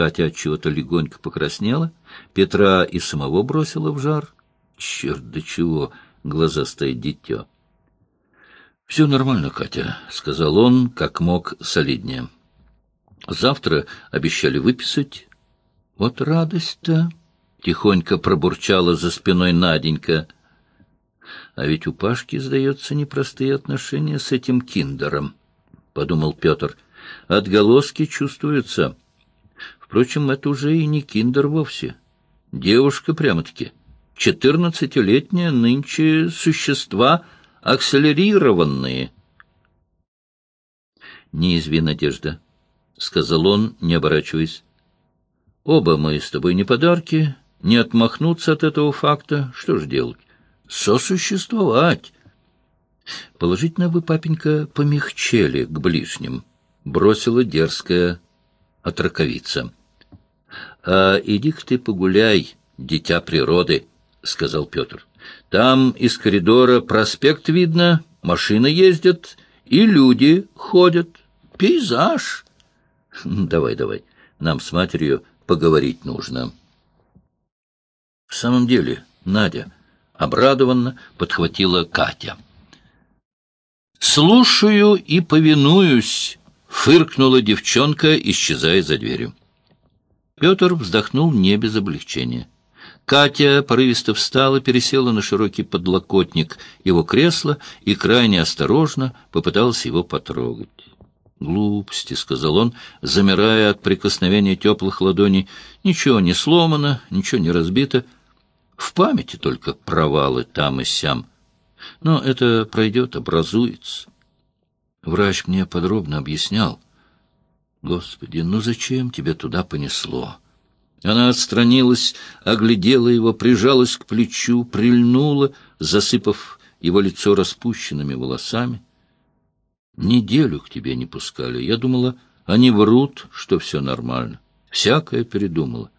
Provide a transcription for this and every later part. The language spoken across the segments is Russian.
Катя от чего-то легонько покраснела, Петра и самого бросила в жар. Черт, до чего глаза стоит дитё. — Все нормально, Катя, — сказал он, как мог солиднее. — Завтра обещали выписать. — Вот радость-то! — тихонько пробурчала за спиной Наденька. — А ведь у Пашки, сдается, непростые отношения с этим киндером, — подумал Петр. — Отголоски чувствуются. Впрочем, это уже и не киндер вовсе. Девушка прямо-таки. Четырнадцатилетние нынче существа акселерированные. — Не изви, Надежда, — сказал он, не оборачиваясь. — Оба мы с тобой не подарки, не отмахнуться от этого факта. Что ж делать? Сосуществовать. Положительно вы, папенька, помягчели к ближним, — бросила дерзкая отраковица. — А иди-ка ты погуляй, дитя природы, — сказал Петр. — Там из коридора проспект видно, машины ездят и люди ходят. Пейзаж. — Давай, давай, нам с матерью поговорить нужно. — В самом деле, Надя, обрадованно подхватила Катя. — Слушаю и повинуюсь, — фыркнула девчонка, исчезая за дверью. Петр вздохнул не без облегчения. Катя порывисто встала, пересела на широкий подлокотник его кресла и крайне осторожно попыталась его потрогать. «Глупости», — сказал он, замирая от прикосновения теплых ладоней. «Ничего не сломано, ничего не разбито. В памяти только провалы там и сям. Но это пройдет, образуется». Врач мне подробно объяснял. «Господи, ну зачем тебя туда понесло?» Она отстранилась, оглядела его, прижалась к плечу, прильнула, засыпав его лицо распущенными волосами. Неделю к тебе не пускали. Я думала, они врут, что все нормально. Всякое передумала.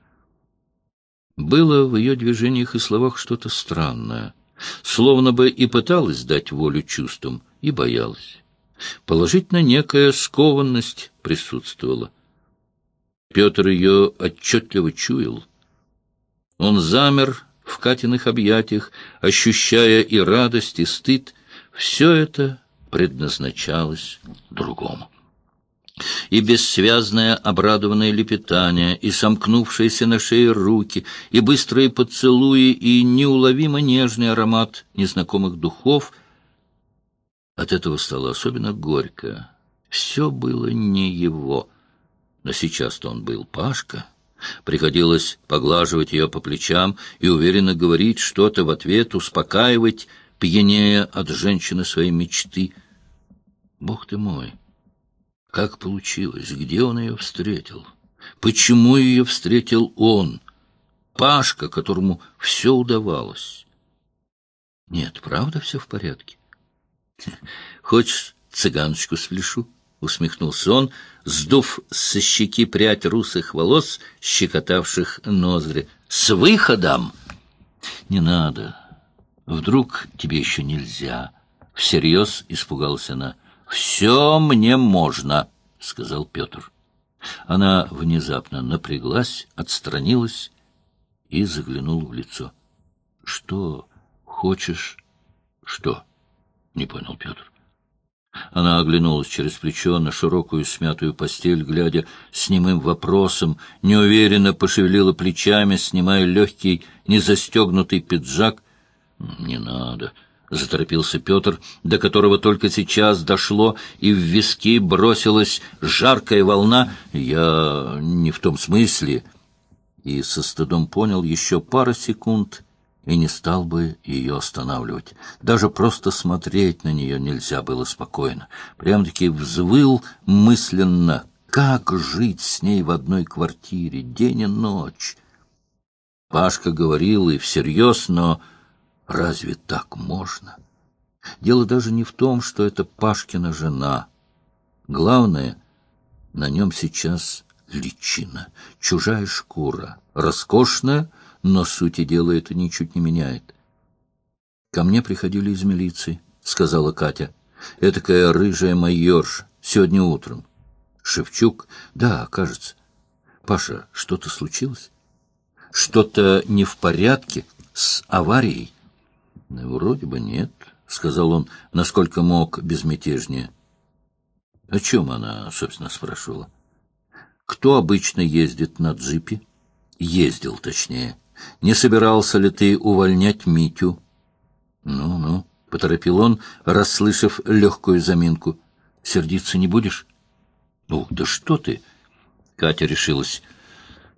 Было в ее движениях и словах что-то странное, словно бы и пыталась дать волю чувствам, и боялась. Положительно некая скованность присутствовала. Петр ее отчетливо чуял. Он замер в Катиных объятиях, ощущая и радость, и стыд. Все это предназначалось другому. И бессвязное обрадованное лепетание, и сомкнувшиеся на шее руки, и быстрые поцелуи, и неуловимо нежный аромат незнакомых духов. От этого стало особенно горько. Все было не его. Но сейчас-то он был Пашка. Приходилось поглаживать ее по плечам и уверенно говорить что-то в ответ, успокаивать, пьянее от женщины своей мечты. Бог ты мой! Как получилось? Где он ее встретил? Почему ее встретил он? Пашка, которому все удавалось. Нет, правда все в порядке? Хочешь, цыганочку спляшу? Усмехнулся он, сдув со щеки прядь русых волос, щекотавших ноздри. С выходом! Не надо, Вдруг тебе еще нельзя? Всерьез испугалась она. Все мне можно, сказал Петр. Она внезапно напряглась, отстранилась и заглянула в лицо. Что хочешь? Что? Не понял Петр. Она оглянулась через плечо на широкую смятую постель, глядя с немым вопросом, неуверенно пошевелила плечами, снимая легкий незастегнутый пиджак — «Не надо», — заторопился Петр, до которого только сейчас дошло, и в виски бросилась жаркая волна. «Я не в том смысле». И со стыдом понял еще пару секунд и не стал бы ее останавливать. Даже просто смотреть на нее нельзя было спокойно. Прям-таки взвыл мысленно, как жить с ней в одной квартире день и ночь. Пашка говорил и всерьез, но Разве так можно? Дело даже не в том, что это Пашкина жена. Главное, на нем сейчас личина, чужая шкура, роскошная, но сути дела это ничуть не меняет. «Ко мне приходили из милиции», — сказала Катя. «Этакая рыжая майорша, сегодня утром». «Шевчук?» «Да, кажется. Паша, что-то случилось? Что-то не в порядке с аварией? Вроде бы нет, — сказал он, насколько мог безмятежнее. О чем она, собственно, спрашивала? Кто обычно ездит на джипе? Ездил, точнее. Не собирался ли ты увольнять Митю? Ну-ну, — поторопил он, расслышав легкую заминку. Сердиться не будешь? Ну, да что ты! Катя решилась.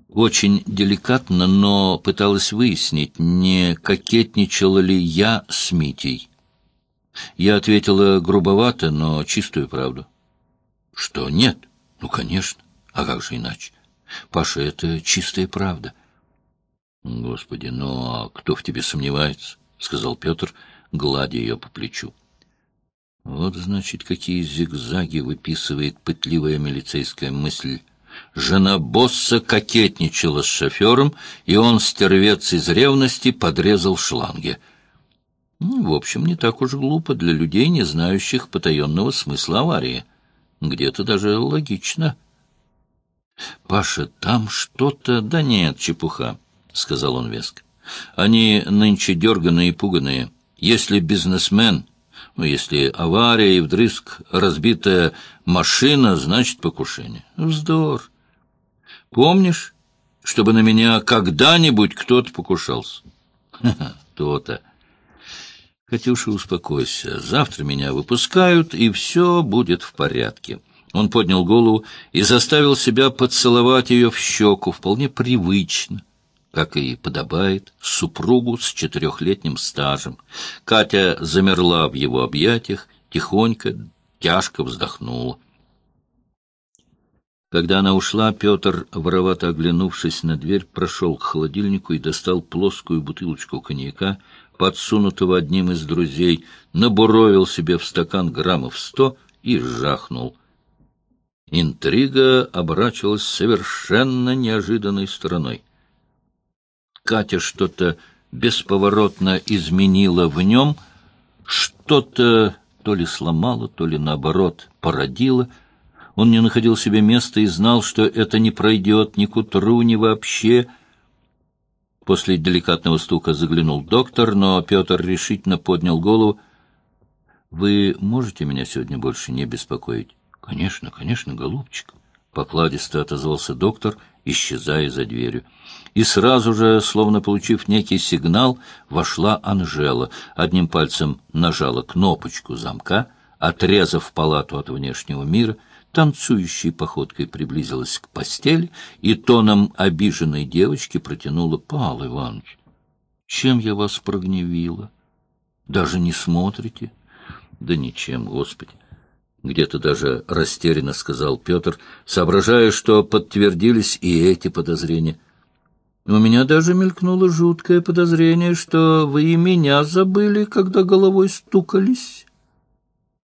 Очень деликатно, но пыталась выяснить, не кокетничала ли я с Митей. Я ответила грубовато, но чистую правду. Что, нет? Ну, конечно. А как же иначе? Паша, это чистая правда. Господи, ну а кто в тебе сомневается? — сказал Петр, гладя ее по плечу. Вот, значит, какие зигзаги выписывает пытливая милицейская мысль. Жена босса кокетничала с шофером, и он, стервец из ревности, подрезал шланги. Ну, в общем, не так уж глупо для людей, не знающих потаенного смысла аварии. Где-то даже логично. — Паша, там что-то... Да нет, чепуха, — сказал он веско. — Они нынче дерганые и пуганые. Если бизнесмен... Ну, если авария и вдрызг разбитая машина, значит покушение. Вздор. Помнишь, чтобы на меня когда-нибудь кто-то покушался? То-то. Катюша, успокойся. Завтра меня выпускают, и все будет в порядке. Он поднял голову и заставил себя поцеловать ее в щеку, вполне привычно как и подобает, супругу с четырехлетним стажем. Катя замерла в его объятиях, тихонько, тяжко вздохнула. Когда она ушла, Петр, воровато оглянувшись на дверь, прошел к холодильнику и достал плоскую бутылочку коньяка, подсунутого одним из друзей, набуровил себе в стакан граммов сто и жахнул. Интрига оборачивалась совершенно неожиданной стороной. Катя что-то бесповоротно изменила в нем, что-то то ли сломала, то ли, наоборот, породила. Он не находил себе места и знал, что это не пройдет ни к утру, ни вообще. После деликатного стука заглянул доктор, но Петр решительно поднял голову. «Вы можете меня сегодня больше не беспокоить?» «Конечно, конечно, голубчик», — покладисто отозвался доктор, исчезая за дверью. И сразу же, словно получив некий сигнал, вошла Анжела. Одним пальцем нажала кнопочку замка, отрезав палату от внешнего мира, танцующей походкой приблизилась к постели и тоном обиженной девочки протянула Павел Иванович. «Чем я вас прогневила? Даже не смотрите?» «Да ничем, Господи! Где-то даже растерянно сказал Петр, соображая, что подтвердились и эти подозрения. У меня даже мелькнуло жуткое подозрение, что вы и меня забыли, когда головой стукались.